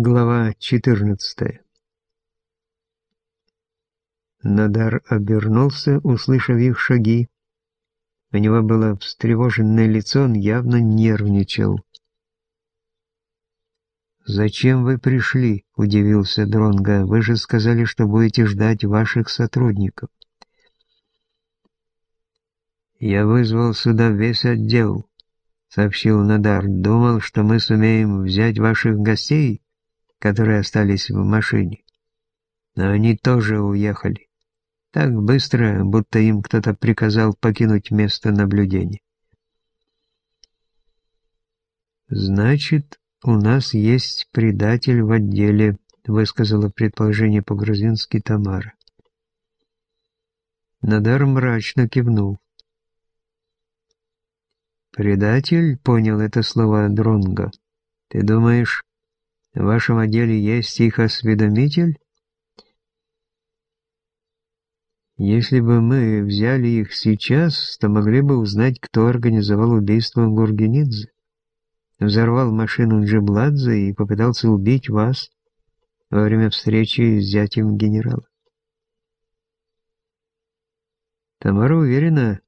Глава 14 Надар обернулся, услышав их шаги. У него было встревоженное лицо, он явно нервничал. «Зачем вы пришли?» — удивился Дронга. «Вы же сказали, что будете ждать ваших сотрудников». «Я вызвал сюда весь отдел», — сообщил Надар. «Думал, что мы сумеем взять ваших гостей, которые остались в машине. Но они тоже уехали. Так быстро, будто им кто-то приказал покинуть место наблюдения. «Значит, у нас есть предатель в отделе», — высказала предположение по-грузински Тамара. Надар мрачно кивнул. «Предатель?» — понял это слово Дронга. «Ты думаешь, в вашем отделе есть их осведомитель?» Если бы мы взяли их сейчас, то могли бы узнать, кто организовал убийство Гургенидзе, взорвал машину Джибладзе и попытался убить вас во время встречи с зятем генерала. Тамара уверена,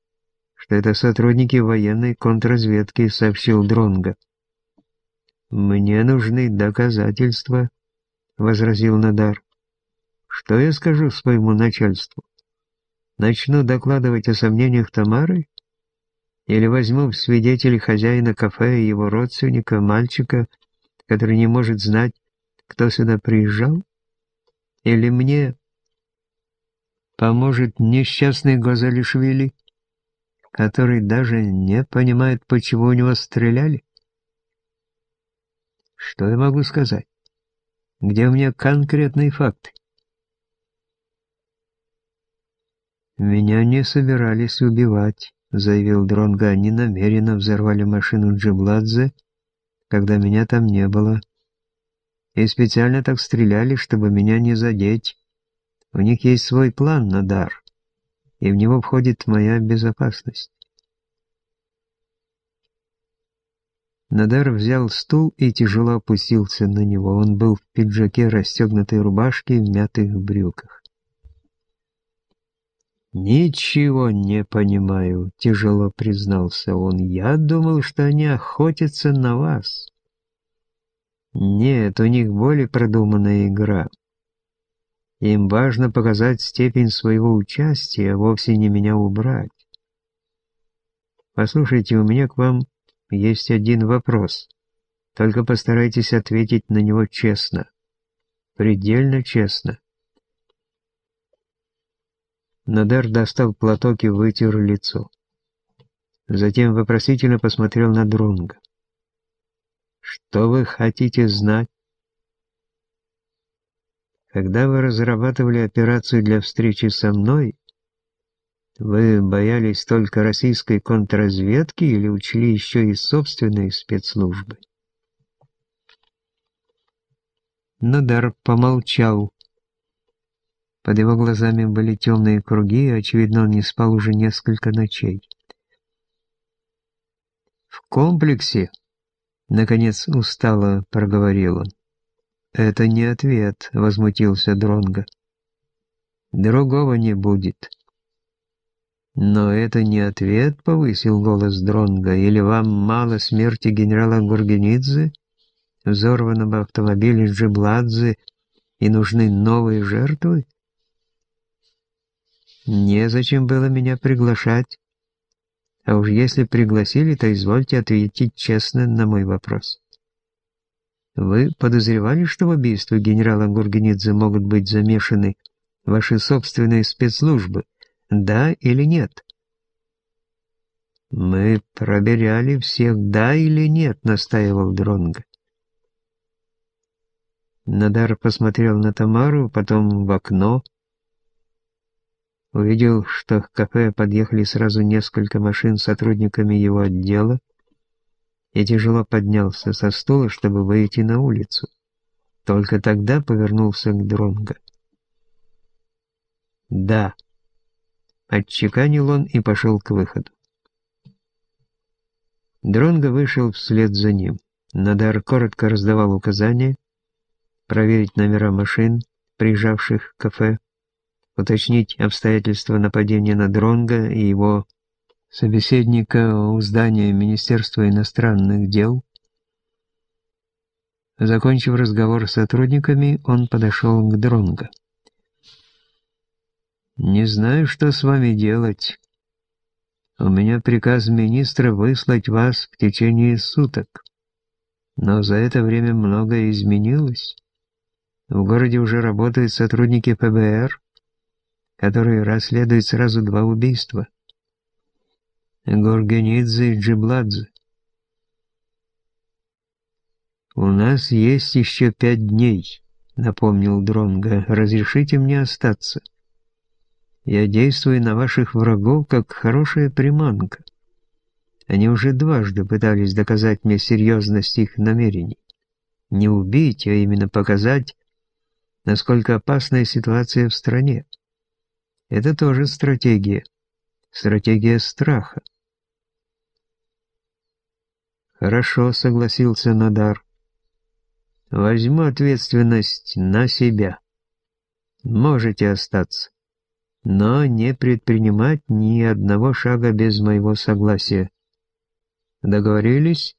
что это сотрудники военной контрразведки, сообщил Дронга. «Мне нужны доказательства», — возразил Надар. «Что я скажу своему начальству? Начну докладывать о сомнениях Тамары? Или возьму в свидетели хозяина кафе и его родственника, мальчика, который не может знать, кто сюда приезжал? Или мне поможет несчастный Газалишвили, который даже не понимает, почему у него стреляли? Что я могу сказать? Где у меня конкретные факты? «Меня не собирались убивать», — заявил Дронга. «Они намеренно взорвали машину Джибладзе, когда меня там не было. И специально так стреляли, чтобы меня не задеть. У них есть свой план на дар, и в него входит моя безопасность». Надар взял стул и тяжело опустился на него. Он был в пиджаке, расстегнутой рубашке и в мятых брюках. «Ничего не понимаю», — тяжело признался он. «Я думал, что они охотятся на вас». «Нет, у них более продуманная игра. Им важно показать степень своего участия, а вовсе не меня убрать. Послушайте, у меня к вам есть один вопрос. Только постарайтесь ответить на него честно. Предельно честно. Надар достал платок и вытер лицо. Затем вопросительно посмотрел на Дронга. «Что вы хотите знать?» «Когда вы разрабатывали операцию для встречи со мной, вы боялись только российской контрразведки или учли еще и собственные спецслужбы?» Надар помолчал, под его глазами были темные круги, и, очевидно, он не спал уже несколько ночей. «В комплексе?» — наконец устало проговорил он. «Это не ответ», — возмутился Дронго. «Другого не будет». «Но это не ответ», — повысил голос Дронга. «Или вам мало смерти генерала Гургенидзе, взорванного автомобиля Джибладзе, и нужны новые жертвы?» Незачем было меня приглашать. А уж если пригласили, то извольте ответить честно на мой вопрос. Вы подозревали, что в убийстве генерала Гургенидзе могут быть замешаны ваши собственные спецслужбы, да или нет? Мы проверяли всех, да или нет, настаивал Дронго. Надар посмотрел на Тамару, потом в окно, увидел, что к кафе подъехали сразу несколько машин с сотрудниками его отдела, и тяжело поднялся со стула, чтобы выйти на улицу. Только тогда повернулся к Дронго. «Да», — отчеканил он и пошел к выходу. Дронго вышел вслед за ним. Надар коротко раздавал указания, проверить номера машин, приезжавших в кафе, уточнить обстоятельства нападения на Дронга и его собеседника у здания Министерства иностранных дел. Закончив разговор с сотрудниками, он подошел к Дронго. «Не знаю, что с вами делать. У меня приказ министра выслать вас в течение суток. Но за это время многое изменилось. В городе уже работают сотрудники ФБР, которые расследуют сразу два убийства. Горгенидзе и Джибладзе. «У нас есть еще пять дней», — напомнил Дронга. «Разрешите мне остаться. Я действую на ваших врагов, как хорошая приманка. Они уже дважды пытались доказать мне серьезность их намерений. Не убить, а именно показать, насколько опасная ситуация в стране. Это тоже стратегия. Стратегия страха. Хорошо, согласился Надар. Возьму ответственность на себя. Можете остаться, но не предпринимать ни одного шага без моего согласия. Договорились?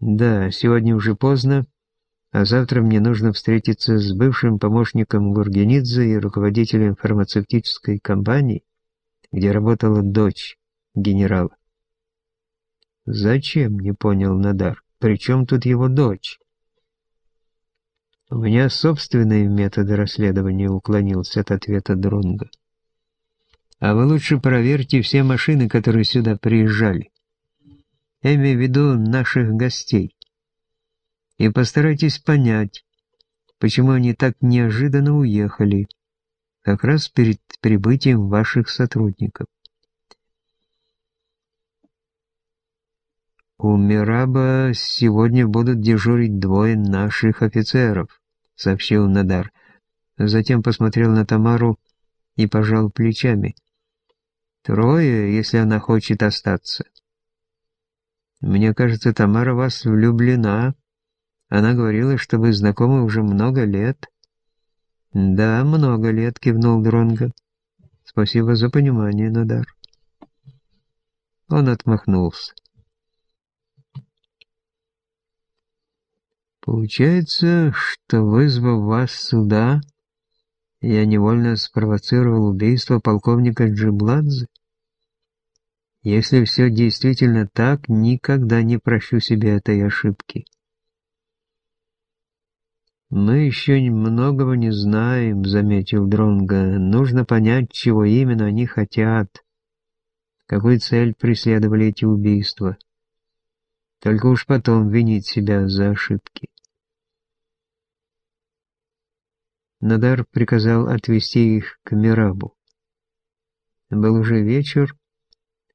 Да, сегодня уже поздно, а завтра мне нужно встретиться с бывшим помощником Гургенидзе и руководителем фармацевтической компании, где работала дочь генерала. «Зачем?» — не понял Надар. «При чем тут его дочь?» «У меня собственные методы расследования», — уклонился от ответа Дронга. «А вы лучше проверьте все машины, которые сюда приезжали. Я имею в виду наших гостей и постарайтесь понять, почему они так неожиданно уехали, как раз перед прибытием ваших сотрудников. «У Мираба сегодня будут дежурить двое наших офицеров», — сообщил Надар. Затем посмотрел на Тамару и пожал плечами. «Трое, если она хочет остаться». «Мне кажется, Тамара вас влюблена», она говорила, что вы знакомы уже много лет. Да, много лет, кивнул Дронго. Спасибо за понимание, Надар. Он отмахнулся. Получается, что, вызвав вас сюда, я невольно спровоцировал убийство полковника Джибладзе? Если все действительно так, никогда не прощу себе этой ошибки. «Мы еще многого не знаем», — заметил Дронга. «Нужно понять, чего именно они хотят, какую цель преследовали эти убийства. Только уж потом винить себя за ошибки». Надар приказал отвезти их к Мирабу. Был уже вечер,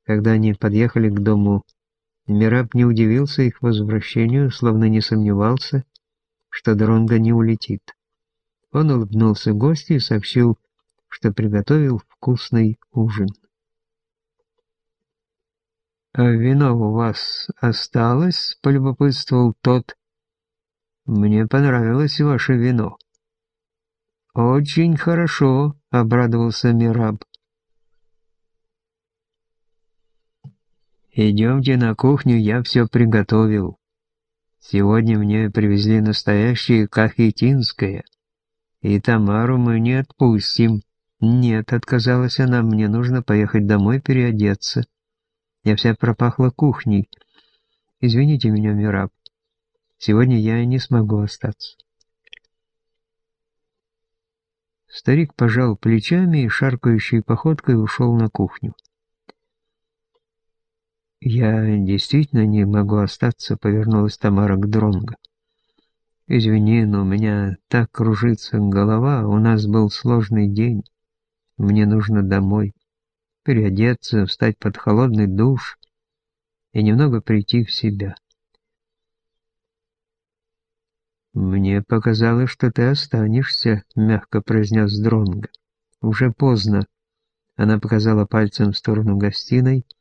когда они подъехали к дому. Мираб не удивился их возвращению, словно не сомневался, что Дронго не улетит. Он улыбнулся гостю и сообщил, что приготовил вкусный ужин. «А вино у вас осталось?» — полюбопытствовал тот. «Мне понравилось ваше вино». «Очень хорошо», — обрадовался Мираб. «Идемте на кухню, я все приготовил». Сегодня мне привезли настоящее кахетинское, и Тамару мы не отпустим. Нет, отказалась она, мне нужно поехать домой переодеться. Я вся пропахла кухней. Извините меня, Мираб, сегодня я не смогу остаться. Старик пожал плечами и шаркающей походкой ушел на кухню. «Я действительно не могу остаться», — повернулась Тамара к Дронго. «Извини, но у меня так кружится голова, у нас был сложный день. Мне нужно домой, переодеться, встать под холодный душ и немного прийти в себя». «Мне показалось, что ты останешься», — мягко произнес Дронго. «Уже поздно». Она показала пальцем в сторону гостиной, —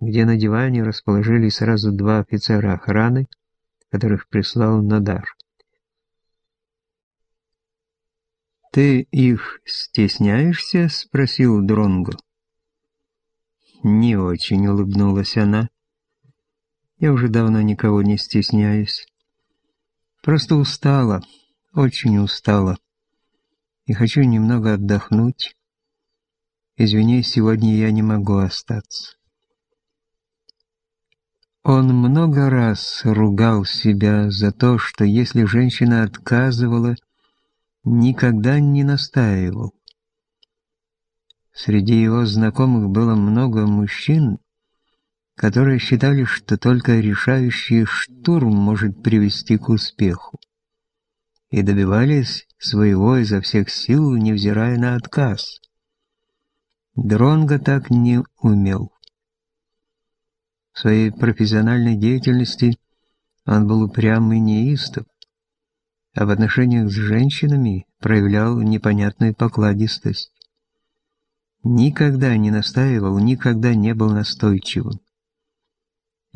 где на диване расположились сразу два офицера охраны, которых прислал Надар. «Ты их стесняешься?» — спросил Дронго. «Не очень», — улыбнулась она. «Я уже давно никого не стесняюсь. Просто устала, очень устала. И хочу немного отдохнуть. Извини, сегодня я не могу остаться». Он много раз ругал себя за то, что если женщина отказывала, никогда не настаивал. Среди его знакомых было много мужчин, которые считали, что только решающий штурм может привести к успеху, и добивались своего изо всех сил, невзирая на отказ. Дронго так не умел. В своей профессиональной деятельности он был упрям и неистов, а в отношениях с женщинами проявлял непонятную покладистость. Никогда не настаивал, никогда не был настойчивым.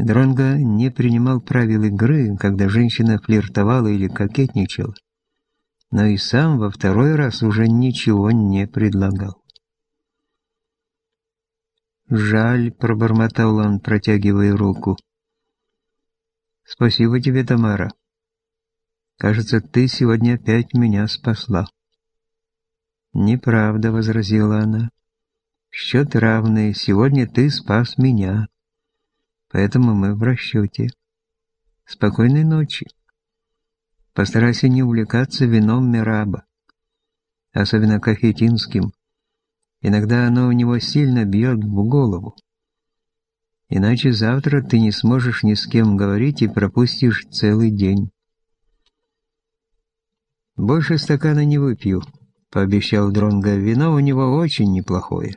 Дронго не принимал правил игры, когда женщина флиртовала или кокетничала, но и сам во второй раз уже ничего не предлагал. «Жаль», — пробормотал он, протягивая руку. «Спасибо тебе, Тамара. Кажется, ты сегодня опять меня спасла». «Неправда», — возразила она. «Счет равный. Сегодня ты спас меня. Поэтому мы в расчете. Спокойной ночи. Постарайся не увлекаться вином Мираба, особенно кахетинским. Иногда оно у него сильно бьет в голову. Иначе завтра ты не сможешь ни с кем говорить и пропустишь целый день. «Больше стакана не выпью», — пообещал Дронго. «Вино у него очень неплохое».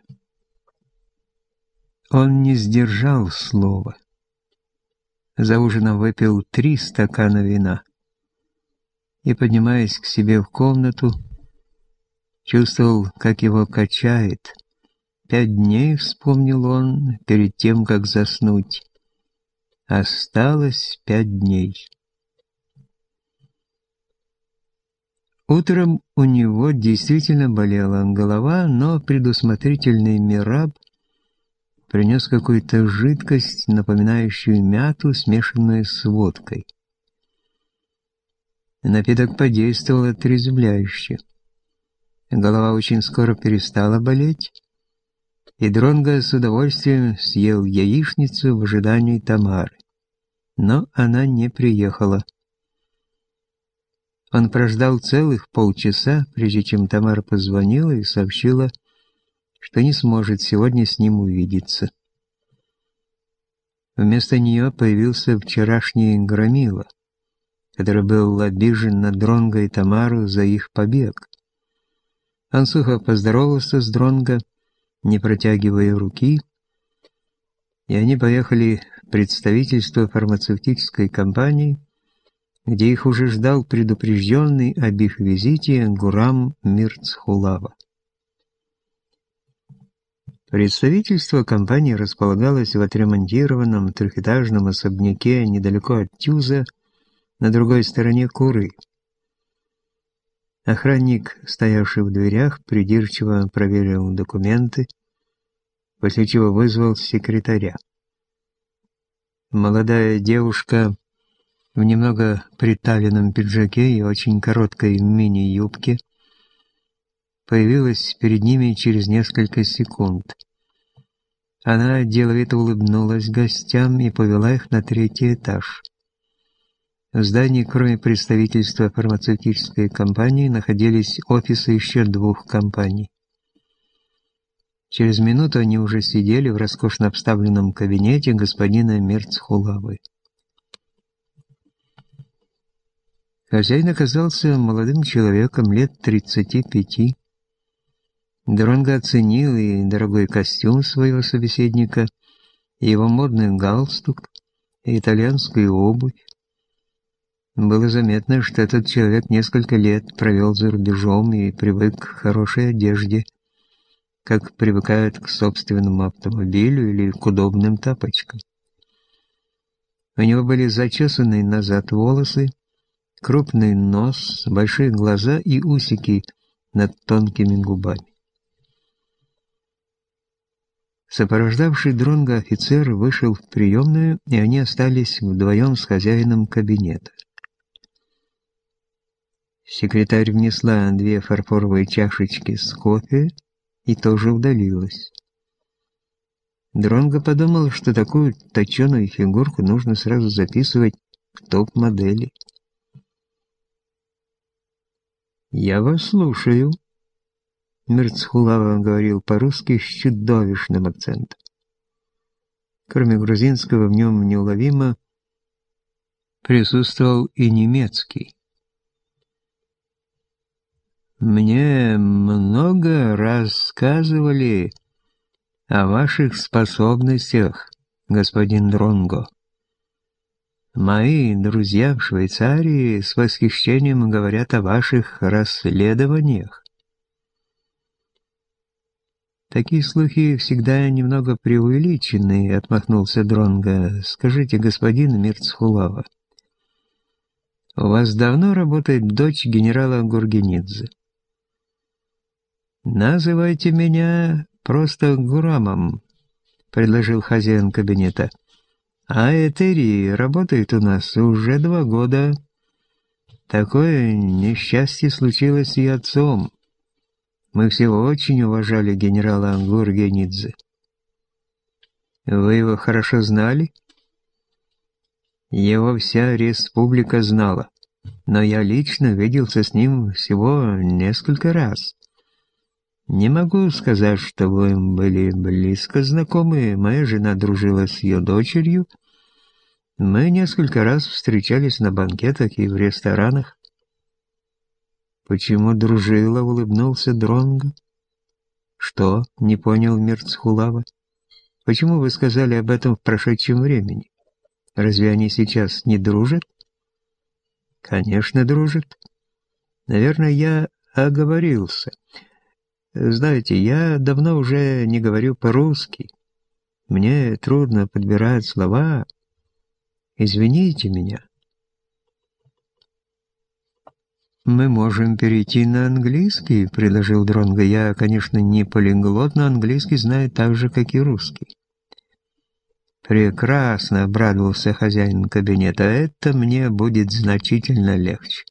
Он не сдержал слова. За ужином выпил три стакана вина и, поднимаясь к себе в комнату, чувствовал, как его качает. Пять дней, вспомнил он, перед тем, как заснуть. Осталось пять дней. Утром у него действительно болела голова, но предусмотрительный Мираб принес какую-то жидкость, напоминающую мяту, смешанную с водкой. Напиток подействовал отрезвляюще. Голова очень скоро перестала болеть, и Дронго с удовольствием съел яичницу в ожидании Тамары. Но она не приехала. Он прождал целых полчаса, прежде чем Тамара позвонила и сообщила, что не сможет сегодня с ним увидеться. Вместо нее появился вчерашний Громила, который был обижен на Дронго и Тамару за их побег. Он сухо поздоровался с Дронго, не протягивая руки, и они поехали в представительство фармацевтической компании, где их уже ждал предупрежденный об их визите Гурам Мирцхулава. Представительство компании располагалось в отремонтированном трехэтажном особняке недалеко от Тюза, на другой стороне Куры. Охранник, стоявший в дверях, придирчиво проверил документы, после чего вызвал секретаря. Молодая девушка в немного приталенном пиджаке и очень короткой мини-юбке появилась перед ними через несколько секунд. Она деловито улыбнулась гостям и повела их на третий этаж. В здании, кроме представительства фармацевтической компании, находились офисы еще двух компаний. Через минуту они уже сидели в роскошно обставленном кабинете господина Мерцхулавы. Хозяин оказался молодым человеком лет 35. Дронго оценил и дорогой костюм своего собеседника, и его модный галстук, и итальянскую обувь. Было заметно, что этот человек несколько лет провел за рубежом и привык к хорошей одежде, как привыкают к собственному автомобилю или к удобным тапочкам. У него были зачесанные назад волосы, крупный нос, большие глаза и усики над тонкими губами. Сопровождавший Дронга офицер вышел в приемную, и они остались вдвоем с хозяином кабинета. Секретарь внесла две фарфоровые чашечки с кофе и тоже удалилась. Дронго подумал, что такую точеную фигурку нужно сразу записывать в топ-модели. «Я вас слушаю», Мерцхулава говорил по-русски с чудовищным акцентом. Кроме грузинского в нем неуловимо присутствовал и немецкий. «Мне много рассказывали о ваших способностях, господин Дронго. Мои друзья в Швейцарии с восхищением говорят о ваших расследованиях. Такие слухи всегда немного преувеличены, отмахнулся Дронга. Скажите, господин Мирцхулава, у вас давно работает дочь генерала Гургенидзе? Называйте меня просто Гурамом, предложил хозяин кабинета. А Этери работает у нас уже два года. Такое несчастье случилось и отцом. Мы все очень уважали генерала Гургенидзе. Вы его хорошо знали? Его вся республика знала, но я лично виделся с ним всего несколько раз. Не могу сказать, что вы были близко знакомы, моя жена дружила с ее дочерью. Мы несколько раз встречались на банкетах и в ресторанах. «Почему дружила?» — улыбнулся Дронго. «Что?» — не понял Мерцхулава. «Почему вы сказали об этом в прошедшем времени? Разве они сейчас не дружат?» «Конечно, дружат. Наверное, я оговорился. Знаете, я давно уже не говорю по-русски. Мне трудно подбирать слова. Извините меня». «Мы можем перейти на английский», — предложил Дронго. «Я, конечно, не полиглот, но английский знаю так же, как и русский». «Прекрасно», — обрадовался хозяин кабинета. «Это мне будет значительно легче».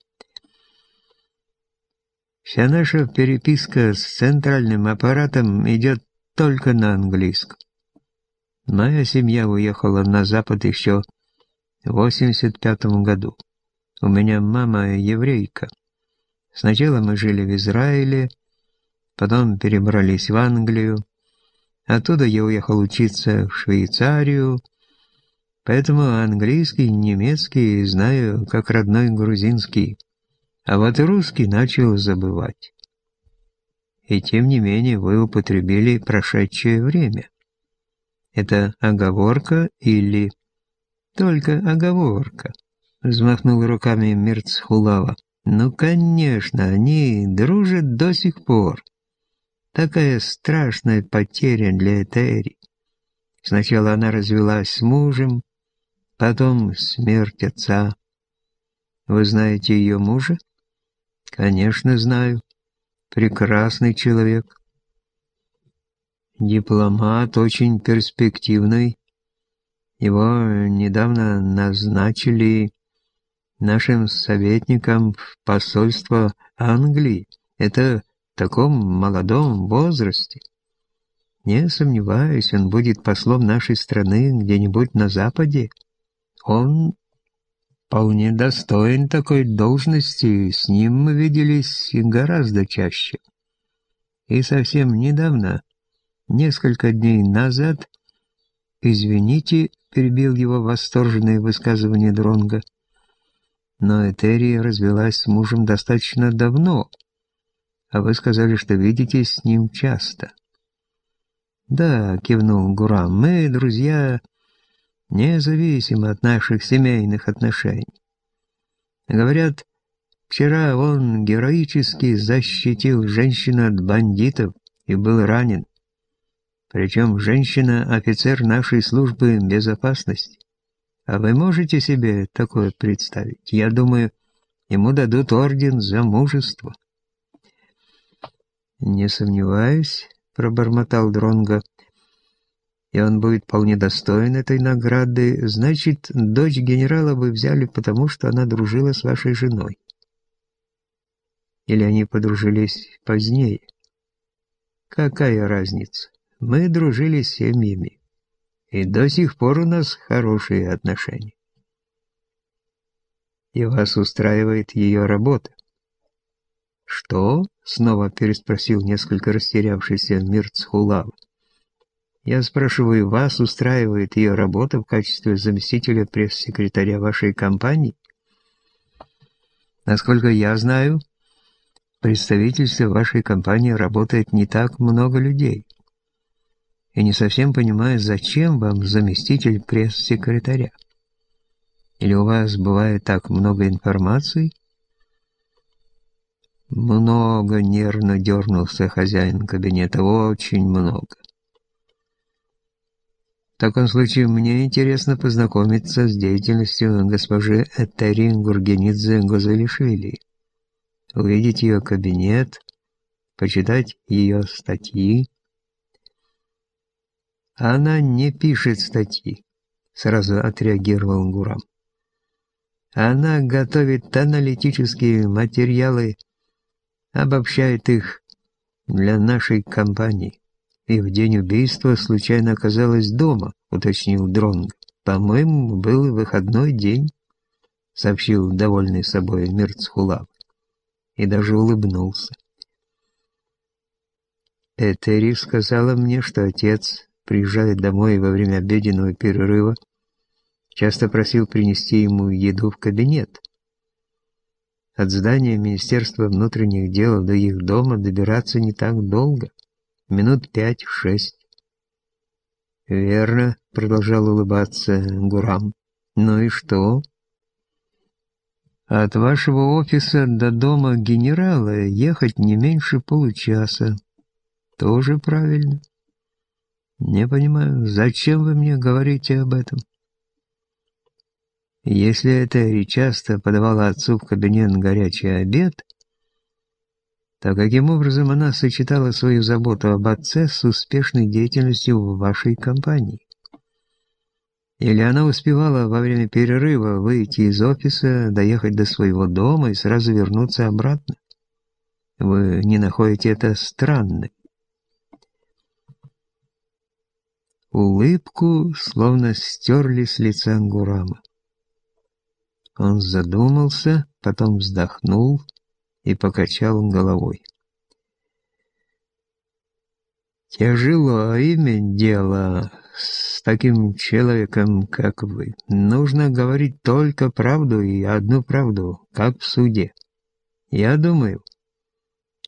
Вся наша переписка с центральным аппаратом идет только на английском. Моя семья уехала на Запад еще в 85 году. У меня мама еврейка. Сначала мы жили в Израиле, потом перебрались в Англию. Оттуда я уехал учиться в Швейцарию, поэтому английский и немецкий знаю как родной грузинский, а вот русский начал забывать. И тем не менее вы употребили прошедшее время. Это оговорка или... Только оговорка, взмахнул руками Мирцхулава. Ну, конечно, они дружат до сих пор. Такая страшная потеря для Этери. Сначала она развелась с мужем, потом смерть отца. Вы знаете ее мужа? Конечно, знаю. Прекрасный человек. Дипломат очень перспективный. Его недавно назначили нашим советникам в посольство Англии. Это в таком молодом возрасте. Не сомневаюсь, он будет послом нашей страны где-нибудь на Западе. Он вполне достоин такой должности, с ним мы виделись гораздо чаще. И совсем недавно, несколько дней назад, извините, перебил его восторженное высказывание Дронга, но Этери развелась с мужем достаточно давно, а вы сказали, что видитесь с ним часто. Да, кивнул Гурам, мы, друзья, независимо от наших семейных отношений. Говорят, вчера он героически защитил женщину от бандитов и был ранен. Причем женщина – офицер нашей службы безопасности. А вы можете себе такое представить? Я думаю, ему дадут орден за мужество. Не сомневаюсь, пробормотал Дронго. И он будет вполне достоин этой награды. Значит, дочь генерала вы взяли потому, что она дружила с вашей женой. Или они подружились позднее? Какая разница? Мы дружили с семьями. И до сих пор у нас хорошие отношения. И вас устраивает ее работа. «Что?» — снова переспросил несколько растерявшийся Мирцхулав. «Я спрашиваю, вас устраивает ее работа в качестве заместителя пресс-секретаря вашей компании?» «Насколько я знаю, в вашей компании работает не так много людей. И не совсем понимаю, зачем вам заместитель пресс-секретаря. Или у вас бывает так много информации?» Много нервно дернулся хозяин кабинета, очень много. В таком случае мне интересно познакомиться с деятельностью госпожи Этери Гургенидзе Гозелишвили, увидеть ее кабинет, почитать ее статьи. Она не пишет статьи, сразу отреагировал Гурам. Она готовит аналитические материалы обобщает их для нашей компании. И в день убийства случайно оказалась дома, уточнил Дронг. По-моему, был выходной день, сообщил довольный собой Мирцхулав. И даже улыбнулся. Этери сказала мне, что отец приезжает домой во время обеденного перерыва, часто просил принести ему еду в кабинет. От здания Министерства внутренних дел до их дома добираться не так долго, минут пять-шесть. «Верно», — продолжал улыбаться Гурам. «Ну и что?» «От вашего офиса до дома генерала ехать не меньше получаса. Тоже правильно. Не понимаю, зачем вы мне говорите об этом?» Если эта часто подавала отцу в кабинет горячий обед, то каким образом она сочетала свою заботу об отце с успешной деятельностью в вашей компании? Или она успевала во время перерыва выйти из офиса, доехать до своего дома и сразу вернуться обратно? Вы не находите это странным? Улыбку словно стерли с лица Гурама. Он задумался, потом вздохнул и покачал головой. «Тяжело иметь дело с таким человеком, как вы. Нужно говорить только правду и одну правду, как в суде. Я думаю,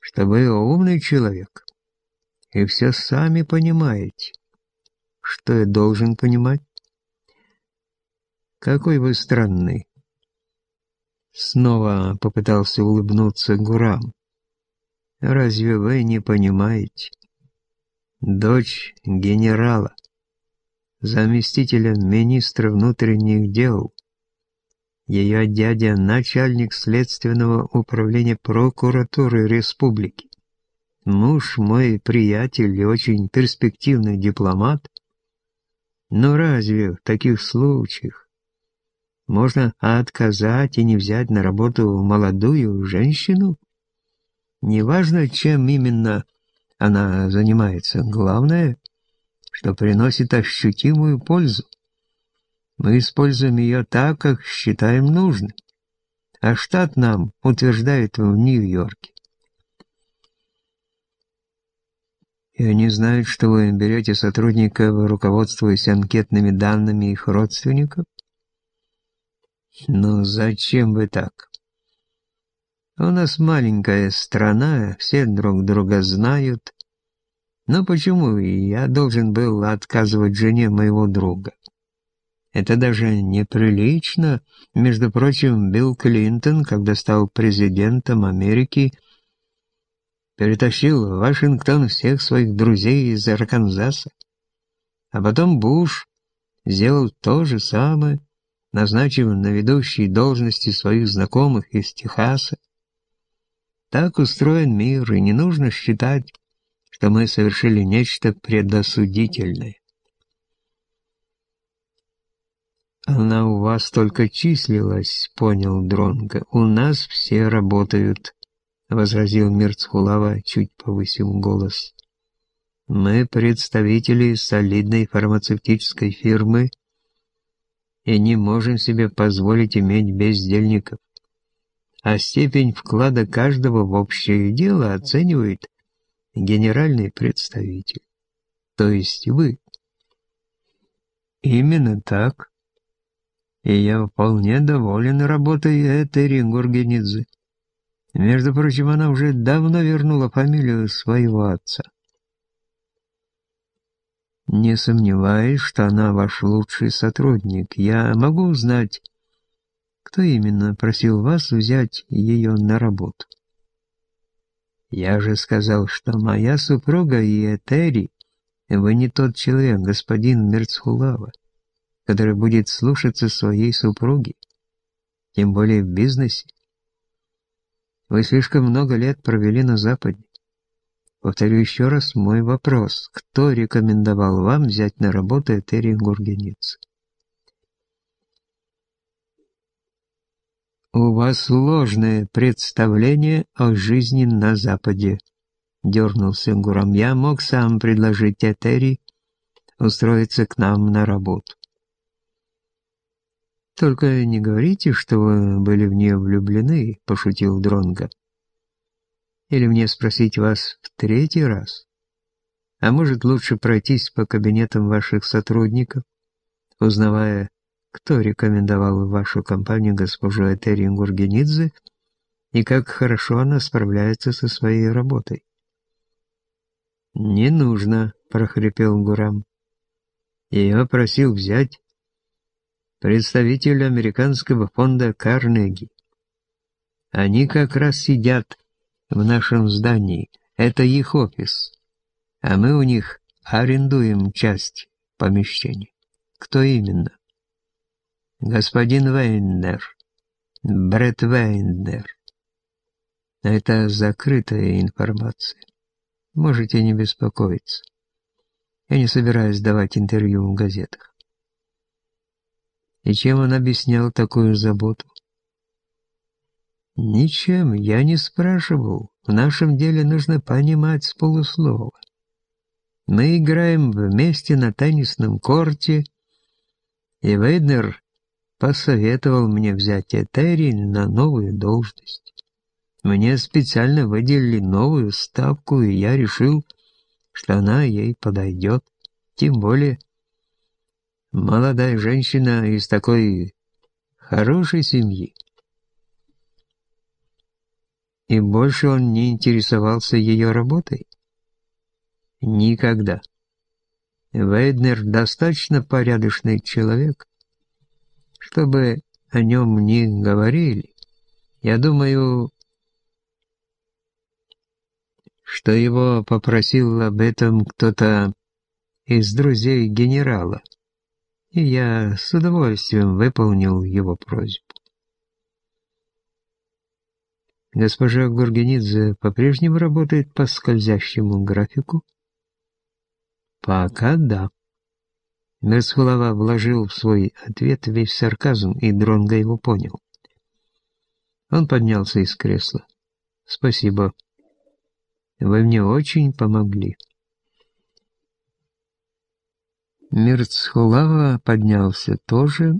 что вы умный человек, и все сами понимаете. Что я должен понимать? Какой вы странный. Снова попытался улыбнуться Гурам. «Разве вы не понимаете? Дочь генерала, заместителя министра внутренних дел, ее дядя – начальник следственного управления прокуратуры республики, муж мой приятель и очень перспективный дипломат. Но разве в таких случаях можно отказать и не взять на работу молодую женщину? Неважно, чем именно она занимается, главное, что приносит ощутимую пользу. Мы используем ее так, как считаем нужным, а штат нам утверждает в Нью-Йорке. И они знают, что вы берете сотрудников, руководствуясь анкетными данными их родственников? «Ну зачем вы так?» «У нас маленькая страна, все друг друга знают. Но почему я должен был отказывать жене моего друга?» Это даже неприлично. Между прочим, Билл Клинтон, когда стал президентом Америки, перетащил в Вашингтон всех своих друзей из Арканзаса. А потом Буш сделал то же самое назначив на ведущие должности своих знакомых из Техаса. Так устроен мир, и не нужно считать, что мы совершили нечто предосудительное. Она у вас только числилась, понял Дронго. У нас все работают, возразил Мирцхулава, чуть повысив голос. Мы представители солидной фармацевтической фирмы и не можем себе позволить иметь бездельников. А степень вклада каждого в общее дело оценивает генеральный представитель, то есть вы. Именно так и я вполне доволен работой этой Гургенидзе. Между прочим, она уже давно вернула фамилию своего отца. Не сомневаюсь, что она ваш лучший сотрудник. Я могу узнать, кто именно просил вас взять ее на работу. Я же сказал, что моя супруга и Этери, вы не тот человек, господин Мерцхулава который будет слушаться своей супруги, тем более в бизнесе. Вы слишком много лет провели на Западе. Повторю еще раз мой вопрос. Кто рекомендовал вам взять на работу Этери Гургениц? У вас сложное представление о жизни на Западе, дернулся Гурам. Я мог сам предложить Этери устроиться к нам на работу. «Только не говорите, что вы были в нее влюблены», — пошутил Дронга. «Или мне спросить вас в третий раз? А может, лучше пройтись по кабинетам ваших сотрудников, узнавая, кто рекомендовал вашу компанию госпожу Этери Гургенидзе и как хорошо она справляется со своей работой?» «Не нужно», — прохрипел Гурам. «Я просил взять представитель американского фонда Карнеги. Они как раз сидят в нашем здании, это их офис, а мы у них арендуем часть помещения. Кто именно? Господин Вейнер, Бретт Вейнер. Это закрытая информация. Можете не беспокоиться. Я не собираюсь давать интервью в газетах. И чем он объяснял такую заботу? Ничем, я не спрашивал. В нашем деле нужно понимать с полуслова. Мы играем вместе на теннисном корте, и Вейднер посоветовал мне взять Этери на новую должность. Мне специально выделили новую ставку, и я решил, что она ей подойдет. Тем более, молодая женщина из такой хорошей семьи. И больше он не интересовался ее работой? Никогда. Вейднер достаточно порядочный человек, чтобы о нем не говорили. Я думаю, что его попросил об этом кто-то из друзей генерала и я с удовольствием выполнил его просьбу. Госпожа Гургенидзе по-прежнему работает по скользящему графику? Пока да. Мерсхулова вложил в свой ответ весь сарказм, и Дронго его понял. Он поднялся из кресла. «Спасибо. Вы мне очень помогли». Мирцхулава поднялся тоже,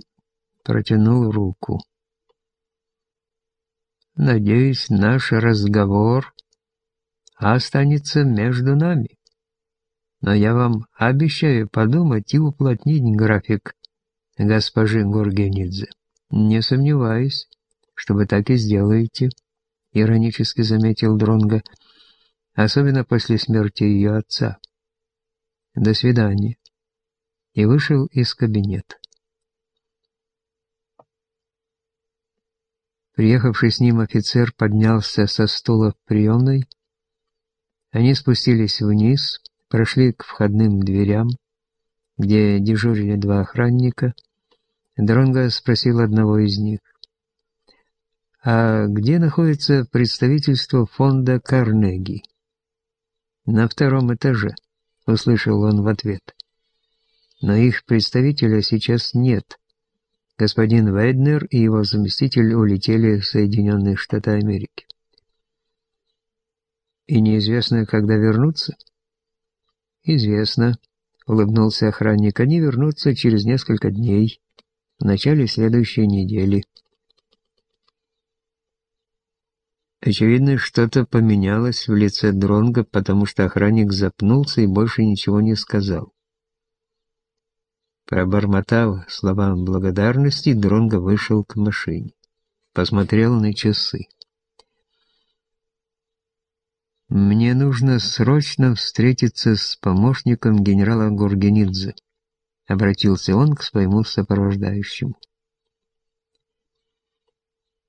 протянул руку. «Надеюсь, наш разговор останется между нами. Но я вам обещаю подумать и уплотнить график госпожи Гургенидзе. Не сомневаюсь, что вы так и сделаете», — иронически заметил Дронга, особенно после смерти ее отца. «До свидания» и вышел из кабинета. Приехавший с ним офицер поднялся со стула в приемной. Они спустились вниз, прошли к входным дверям, где дежурили два охранника. Дронго спросил одного из них. «А где находится представительство фонда Карнеги?» «На втором этаже», — услышал он в ответ. «Но их представителя сейчас нет. Господин Вейднер и его заместитель улетели в Соединенные Штаты Америки». «И неизвестно, когда вернутся?» «Известно», — улыбнулся охранник. «Они вернутся через несколько дней, в начале следующей недели». Очевидно, что-то поменялось в лице Дронга, потому что охранник запнулся и больше ничего не сказал. Пробормотав словам благодарности, Дронго вышел к машине. Посмотрел на часы. «Мне нужно срочно встретиться с помощником генерала Гургенидзе», — обратился он к своему сопровождающему.